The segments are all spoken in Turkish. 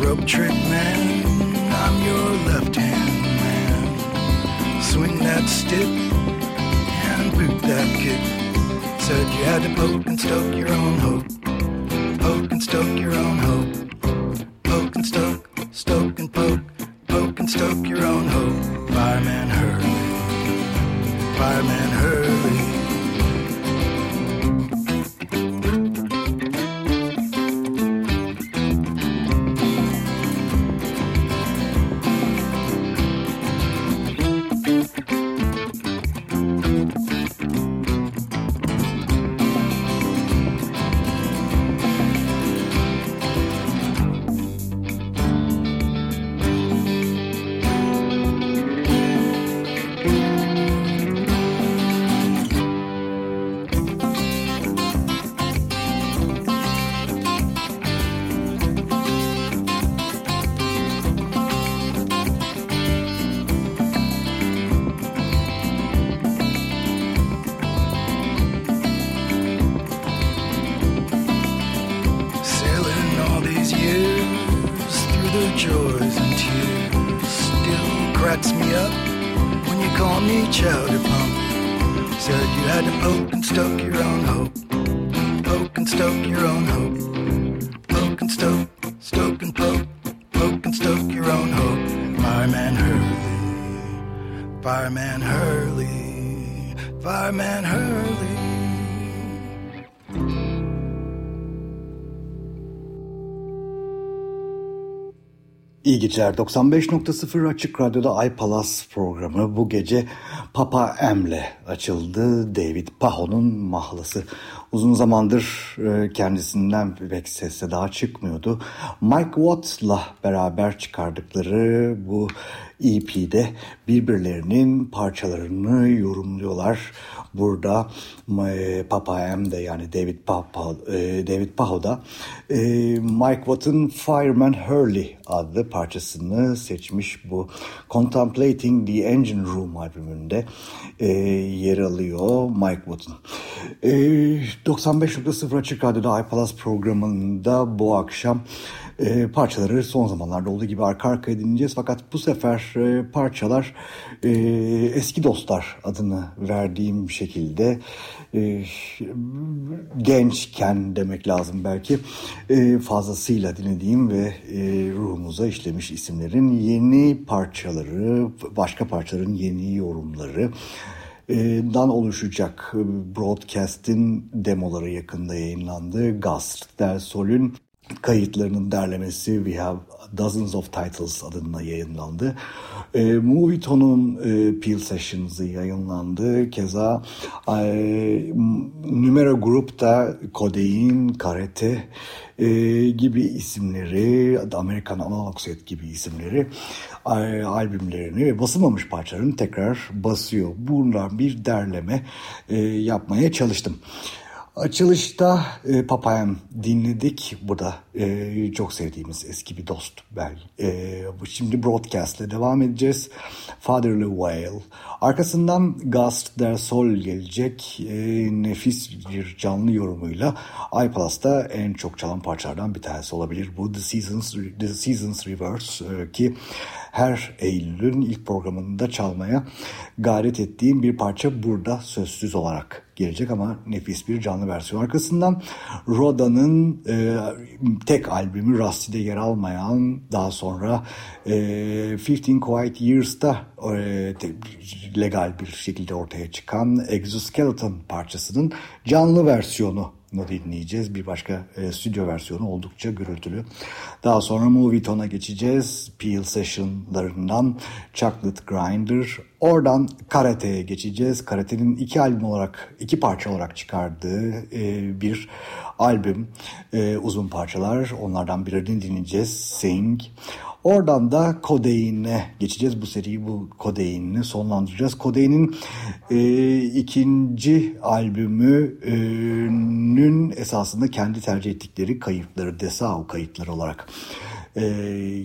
Rope trick man, I'm your left hand man. Swing that stick and boot that kick. Said you had to poke and stoke your own hope. Poke and stoke your own hope. Poke and stoke, stoke and poke. Poke and stoke your own hope. Fireman hurry. Fireman hurry. İyi geceler. 95.0 Açık Radyo'da Ay Palas programı bu gece Papa M'le açıldı. David Paho'nun mahlası. Uzun zamandır e, kendisinden pek sesle daha çıkmıyordu. Mike Watt'la beraber çıkardıkları bu EP'de birbirlerinin parçalarını yorumluyorlar. Burada e, Papa M de yani David Papa, e, David Paho da e, Mike Watt'ın Fireman Hurley adlı parçasını seçmiş bu Contemplating the Engine Room albümünde yer alıyor Mike Watt'ın. 95.0 Açık Radyo'da iPalas programında bu akşam e, parçaları son zamanlarda olduğu gibi arka arkaya dinleyeceğiz. Fakat bu sefer e, parçalar e, eski dostlar adını verdiğim şekilde e, gençken demek lazım belki e, fazlasıyla dinlediğim ve e, ruhumuza işlemiş isimlerin yeni parçaları, başka parçaların yeni yorumları dan oluşacak broadcast'in demoları yakında yayınlandı. Gast del Sol'ün kayıtlarının derlemesi We Have Dozens of Titles adına yayınlandı. E, Movietone'un e, Peel Sessions'ı yayınlandı. Keza e, Numero Group'ta Kodein, Karate e, gibi isimleri, Amerikan Analog Set gibi isimleri e, albümlerini ve basılmamış parçalarını tekrar basıyor. Bunlar bir derleme e, yapmaya çalıştım. Açılışta e, Papayam dinledik. Bu da e, çok sevdiğimiz eski bir dost. Ben, e, şimdi broadcast ile devam edeceğiz. Fatherly Whale. Arkasından Gast Der Sol gelecek. E, nefis bir canlı yorumuyla iPlus'ta en çok çalan parçalardan bir tanesi olabilir. Bu The Seasons, The Seasons Reverse e, ki her Eylül'ün ilk programında çalmaya gayret ettiğim bir parça burada sözsüz olarak gelecek ama nefis bir canlı versiyon. Arkasından Roda'nın e, tek albümü Rusty'de yer almayan daha sonra e, 15 Quiet Years'ta e, legal bir şekilde ortaya çıkan Exoskeleton parçasının canlı versiyonu dinleyeceğiz. Bir başka e, stüdyo versiyonu oldukça gürültülü. Daha sonra Movietone'a geçeceğiz. Peel Session'larından Chocolate Grinder. Oradan Karate'ye geçeceğiz. Karate'nin iki albüm olarak, iki parça olarak çıkardığı e, bir albüm. E, uzun parçalar. Onlardan birini dinleyeceğiz. Sing. Oradan da Kodein'e geçeceğiz. Bu seriyi bu Kodein'le sonlandıracağız. Kodein'in e, ikinci albümünün esasında kendi tercih ettikleri kayıtları, Desau kayıtları olarak e,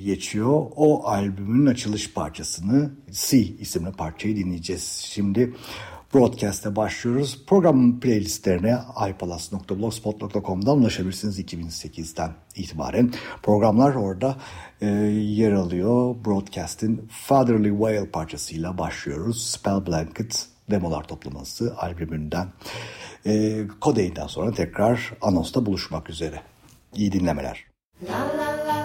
geçiyor. O albümün açılış parçasını C isimli parçayı dinleyeceğiz. Şimdi Broadcast'e başlıyoruz. Programın playlistlerine ipalas.blogspot.com'dan ulaşabilirsiniz 2008'den itibaren. Programlar orada e, yer alıyor. Broadcast'in Fatherly Whale parçasıyla başlıyoruz. Spell Blanket demolar toplaması albümünden. E, Kodein'den sonra tekrar Anos'ta buluşmak üzere. İyi dinlemeler. La la. la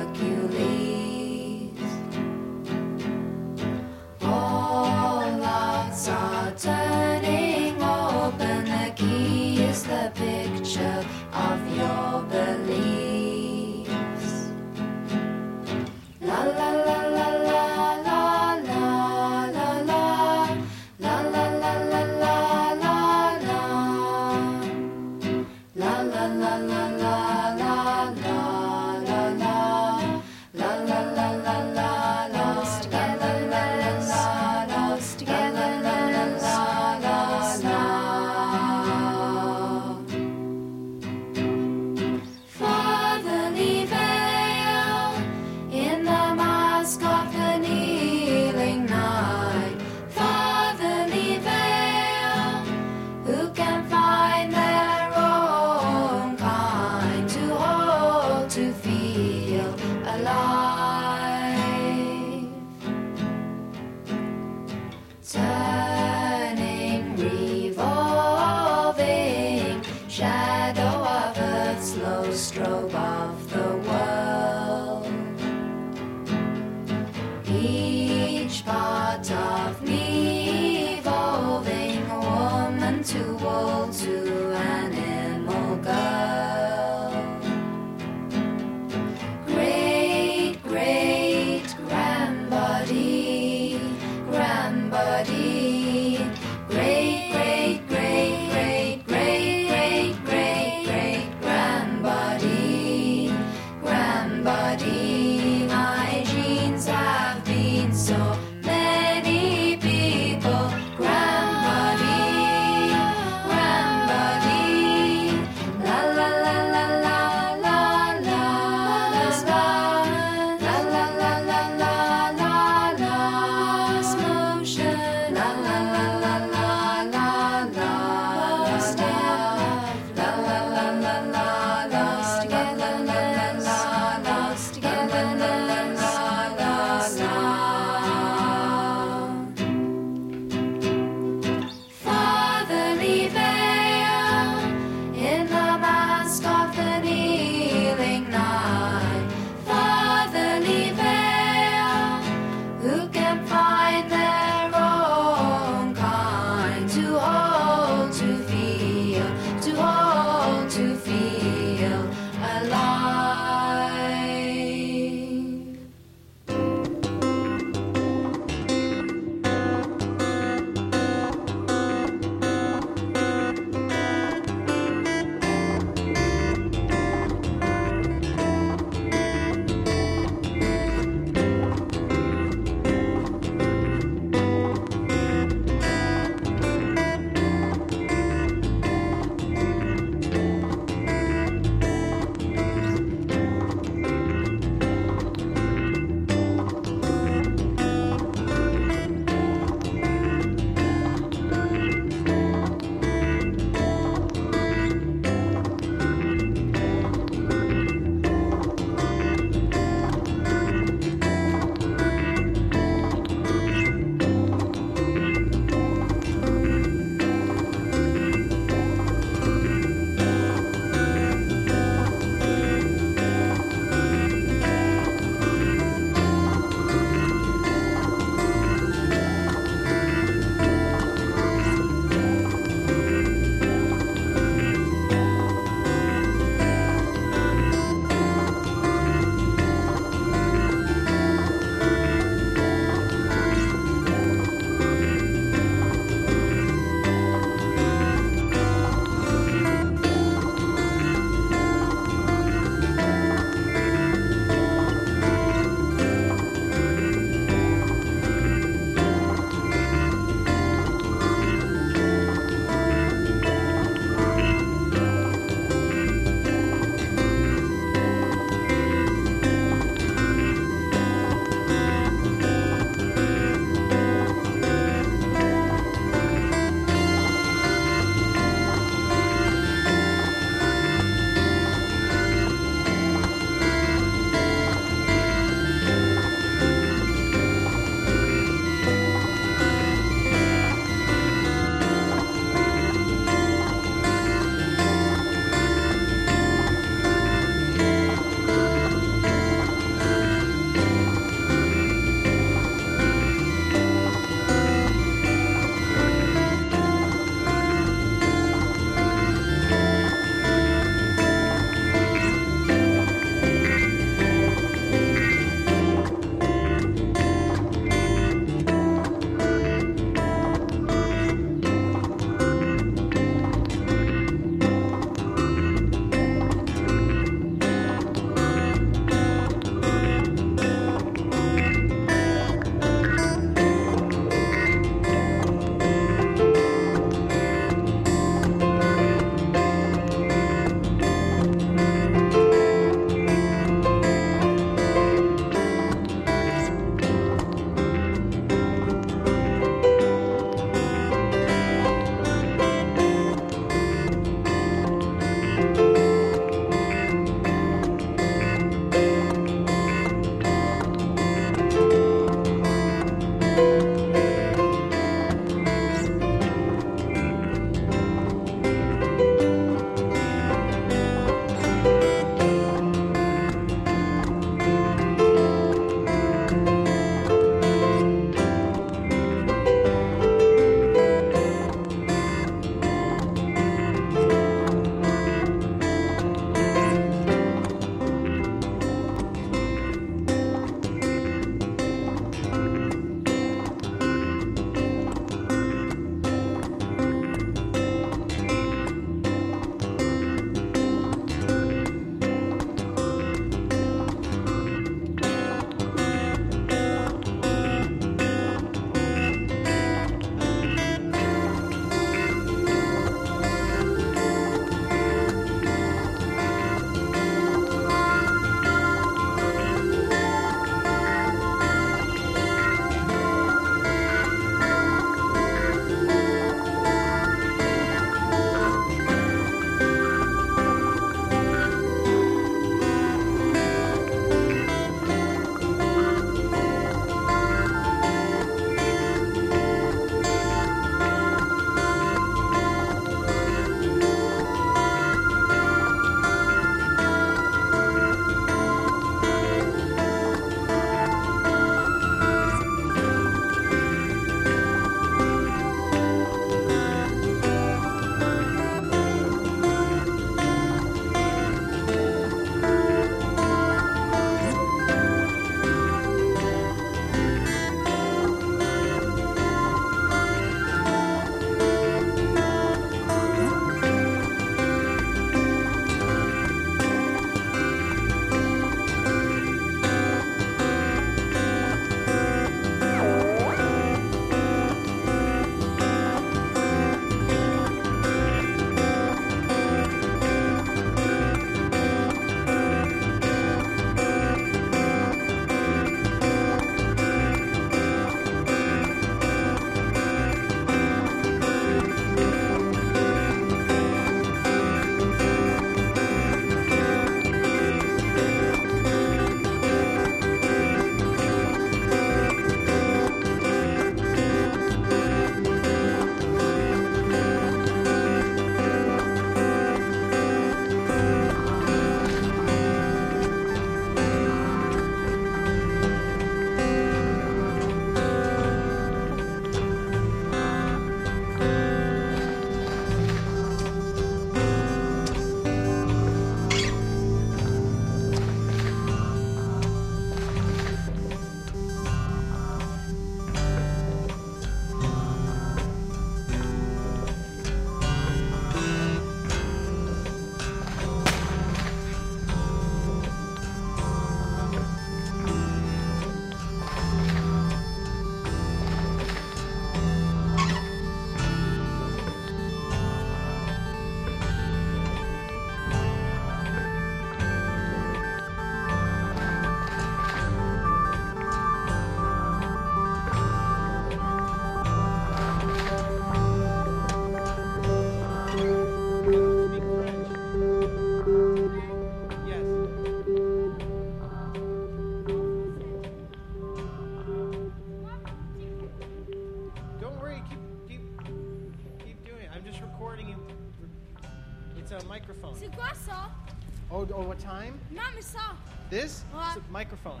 This? What? It's a microphone.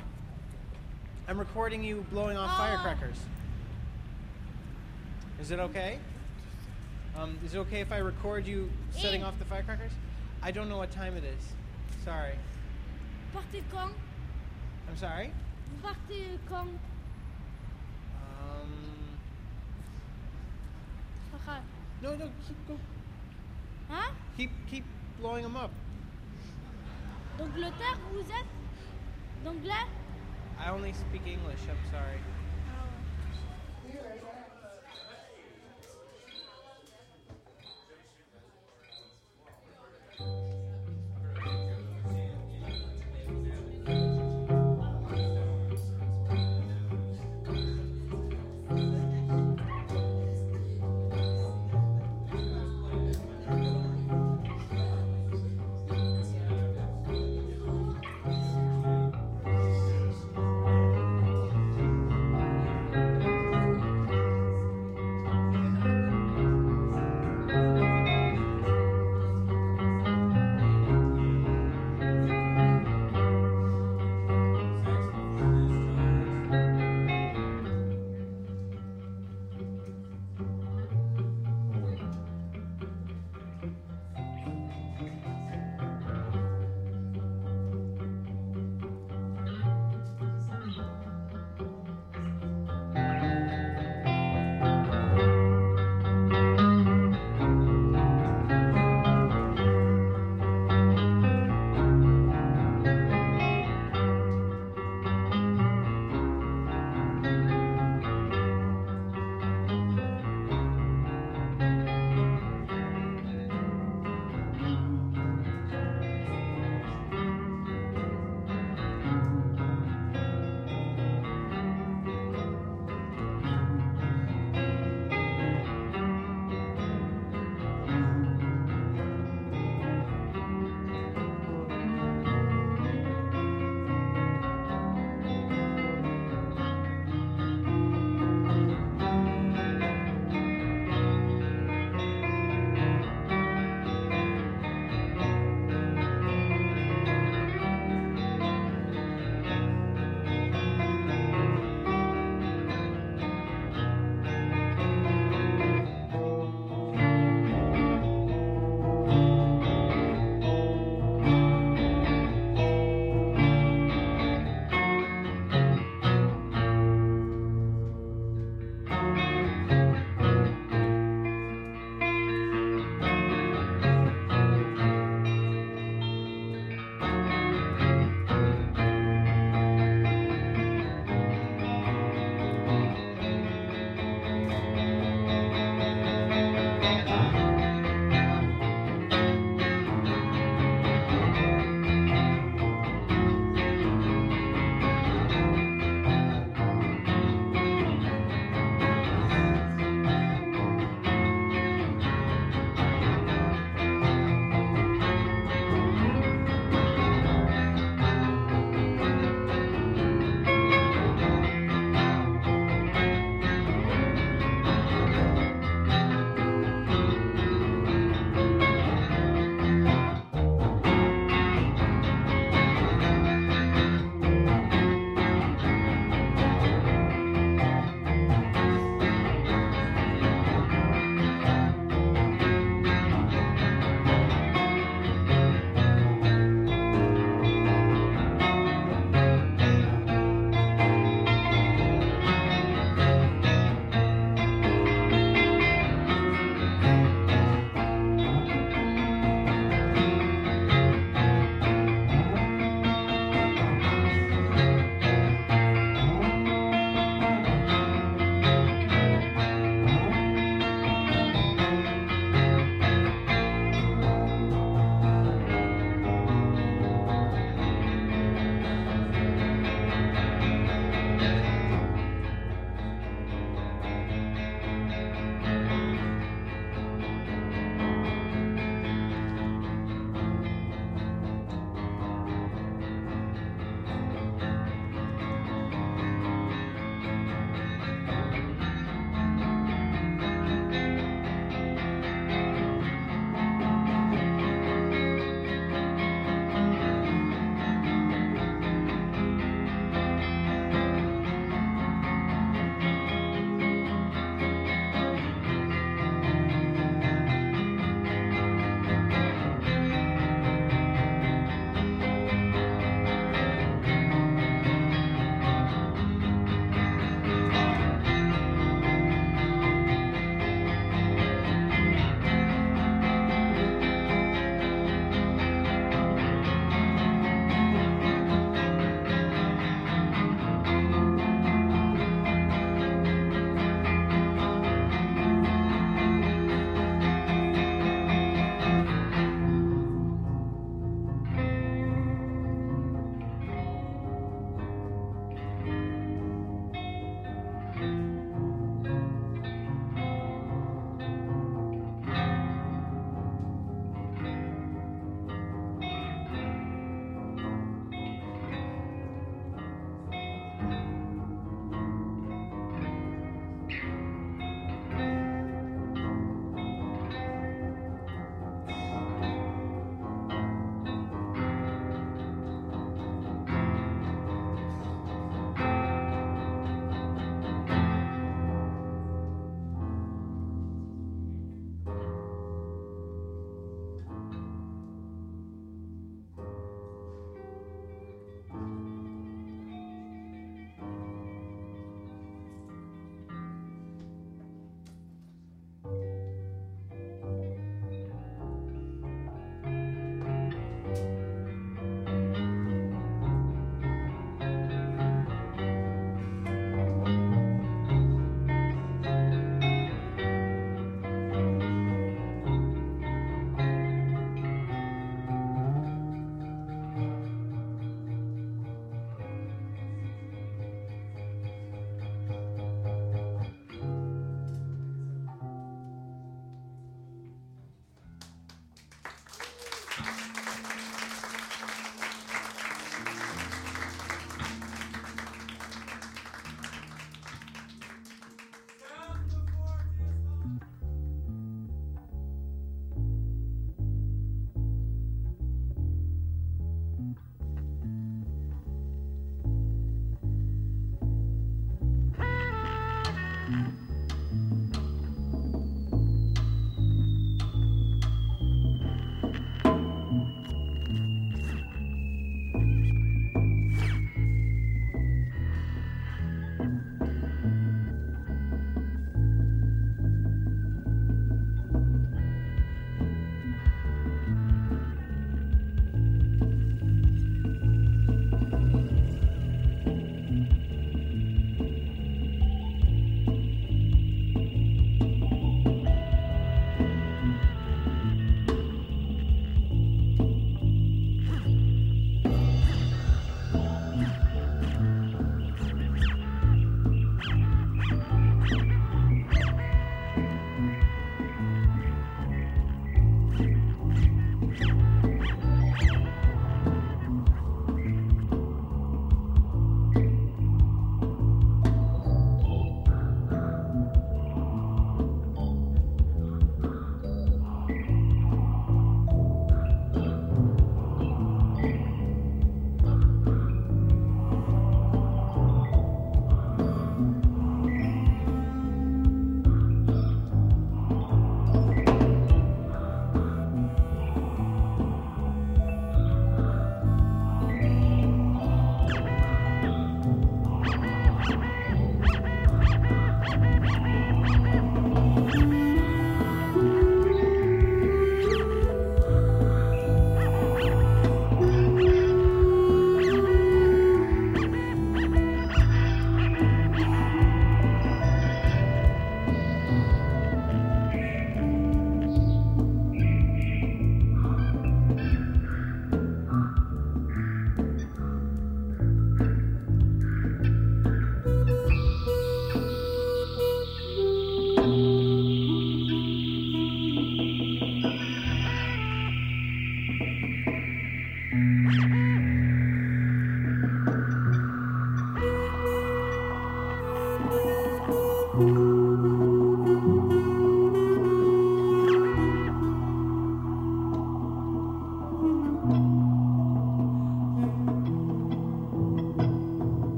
I'm recording you blowing off Oh. firecrackers. Is it okay? Um, is it okay if I record you setting off the firecrackers? I don't know what time it is. Sorry. Partez quand I'm sorry? Partez quand Um, C'est pas grave. no, no, keep, go, Hein keep, keep blowing them up. Vous êtes I only speak English. I'm sorry. Thank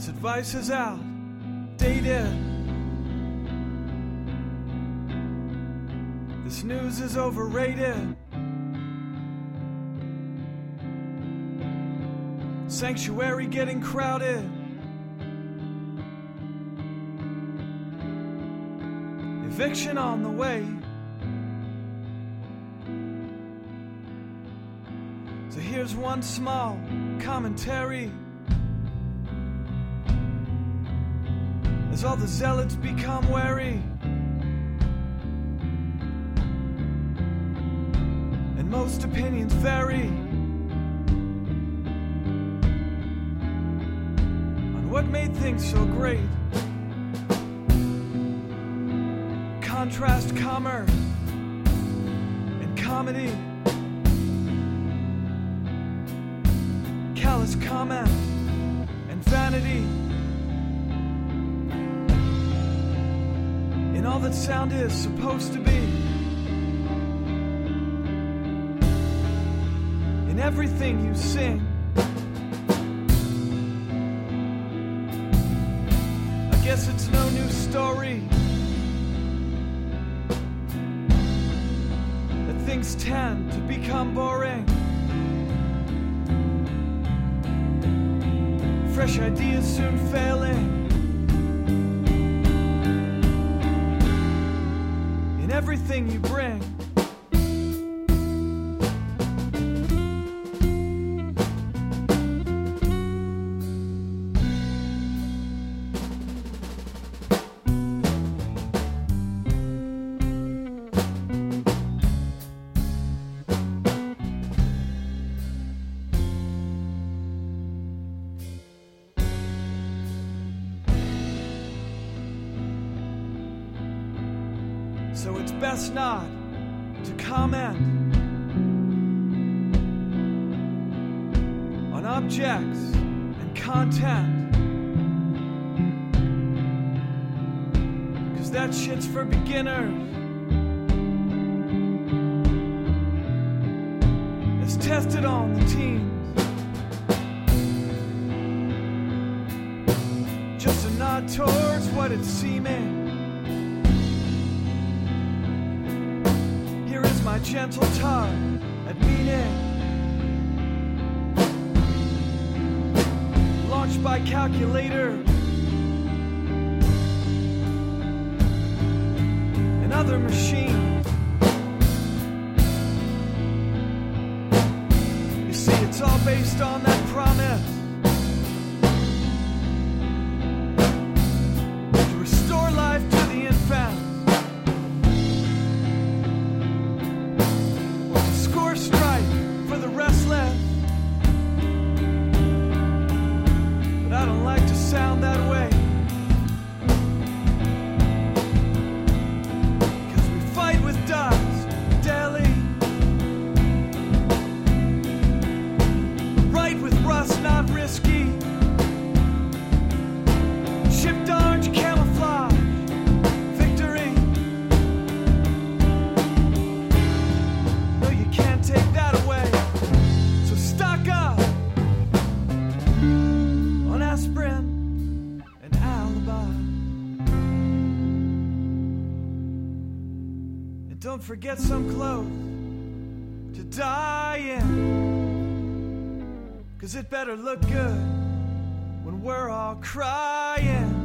This advice is out, dated. This news is overrated. Sanctuary getting crowded. Eviction on the way. So here's one small commentary. As all the zealots become wary. And most opinions vary on what made things so great. Contrast commerce and comedy. Callous comment and vanity. In all that sound is supposed to be. In everything you sing. I guess it's no new story. That things tend to become boring. Fresh ideas soon failing. Everything you bring. best not to comment on objects and content. Cause that shit's for beginners. It's tested on the teams. Just a nod towards what it's seeming. Gentle tug at meaning. Launched by calculator. And other machines. Don't forget some clothes to die in. Cause it better look good when we're all crying.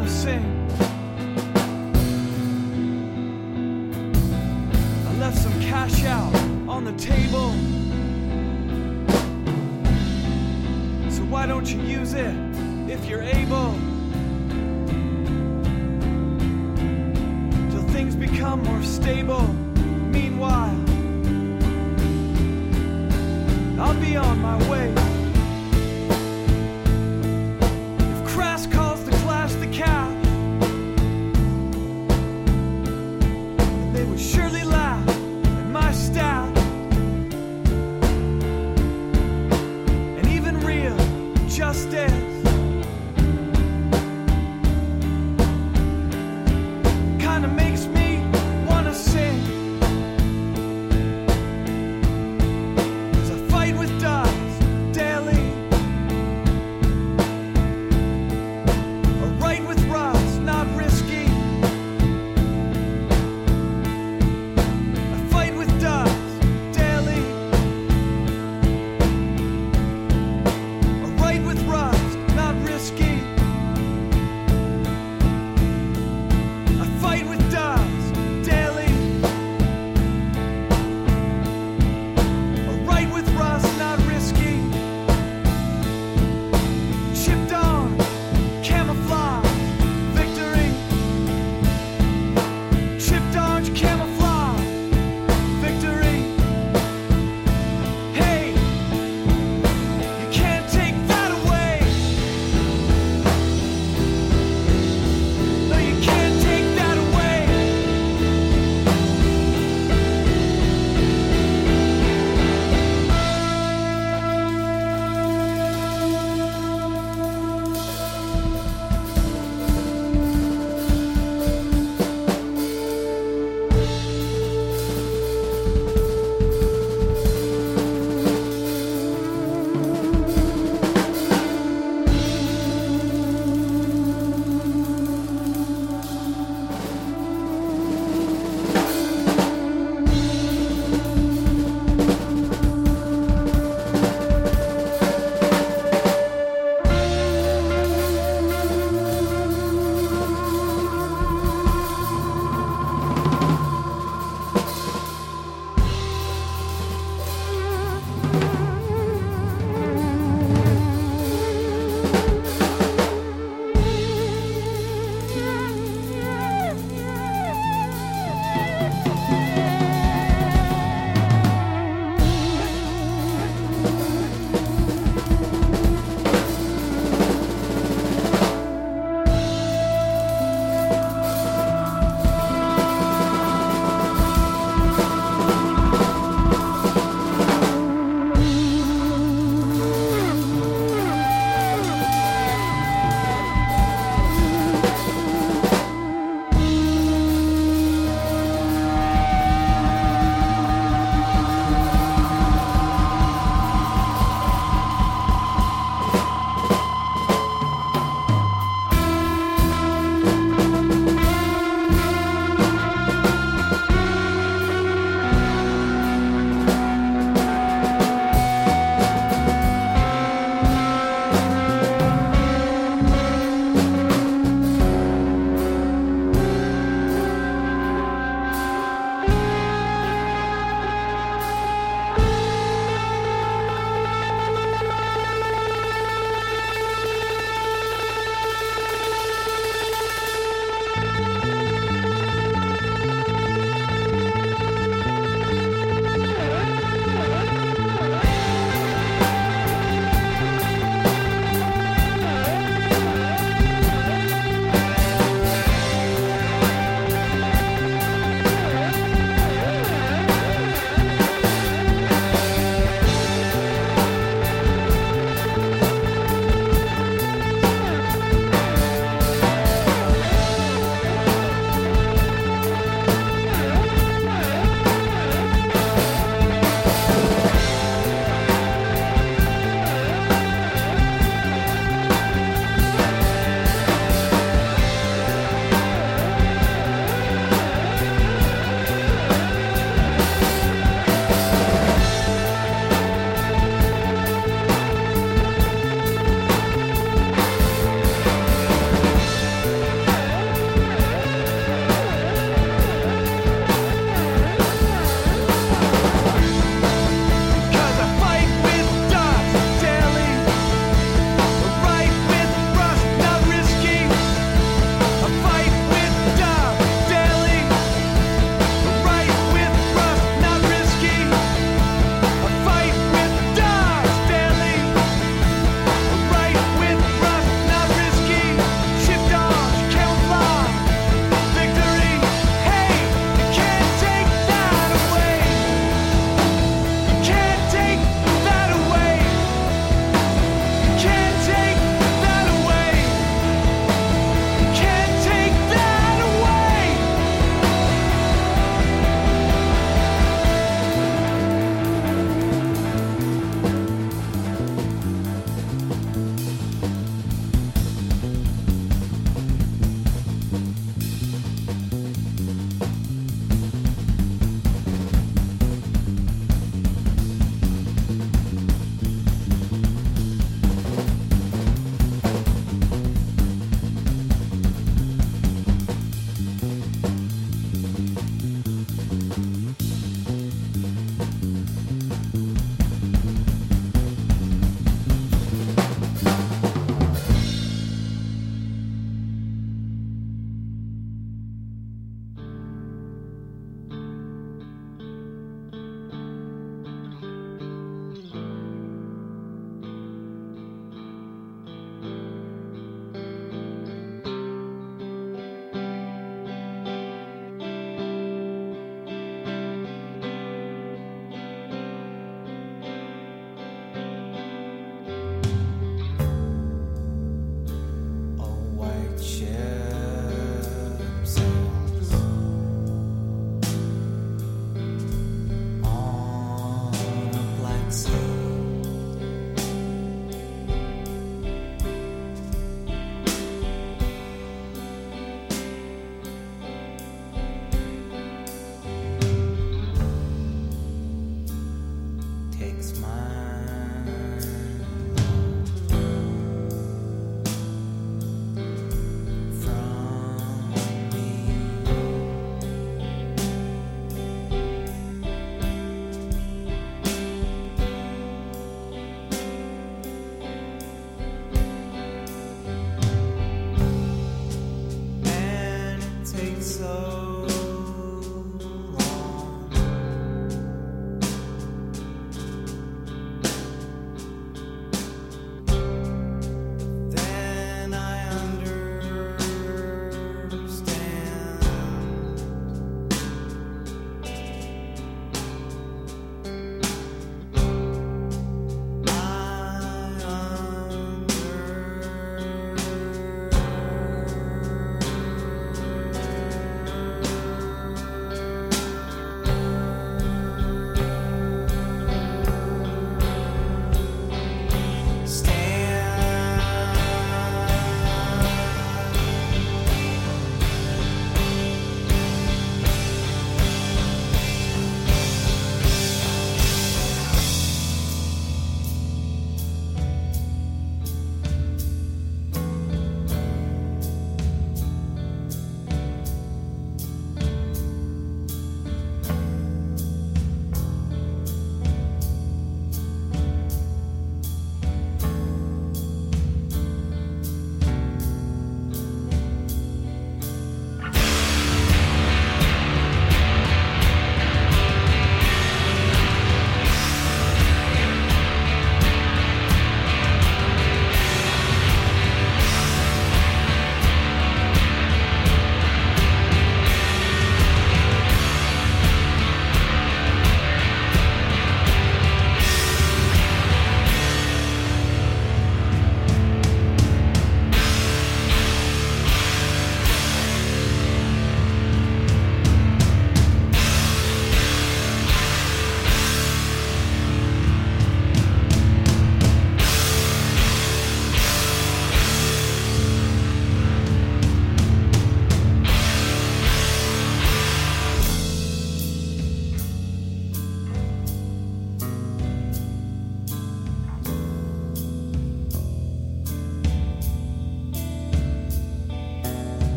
To sing. I left some cash out on the table. So why don't you use it if you're able? Till things become more stable.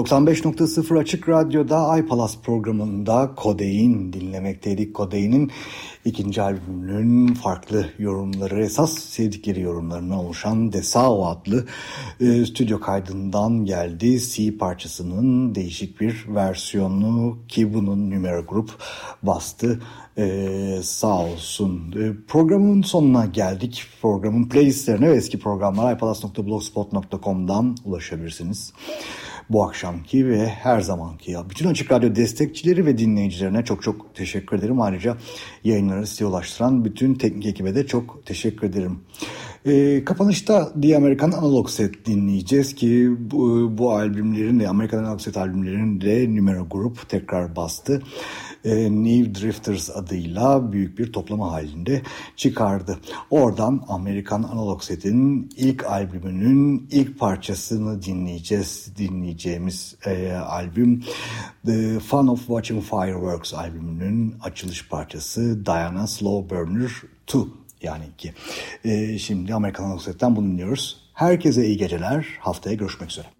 95.0 Açık Radyo'da Ay Palas programında Kodein dinlemekteydik. Kodein'in ikinci albümünün farklı yorumları, esas sevdikleri yorumlarına oluşan Desao adlı e, stüdyo kaydından geldi. C parçasının değişik bir versiyonu ki bunun Numero Grup bastı. Ee, sağ olsun. Ee, programın sonuna geldik. Programın playlistlerine ve eski programlara ipalas.blogspot.com'dan ulaşabilirsiniz bu akşamki ve her zamanki ya bütün Açık Radyo destekçileri ve dinleyicilerine çok çok teşekkür ederim. Ayrıca yayınları size ulaştıran bütün teknik ekibe de çok teşekkür ederim. E, kapanışta The American Analog Set dinleyeceğiz ki bu, bu albümlerin de American Analog Set albümlerinin de Numero Group tekrar bastı e, New Drifters adıyla büyük bir toplama halinde çıkardı. Oradan Amerikan Analog Set'in ilk albümünün ilk parçasını dinleyeceğiz. Dinleyeceğimiz e, albüm The Fun of Watching Fireworks albümünün açılış parçası Diana Slow Burner 2 yani ki. E, şimdi Amerikan Analog Set'ten bunu dinliyoruz. Herkese iyi geceler. Haftaya görüşmek üzere.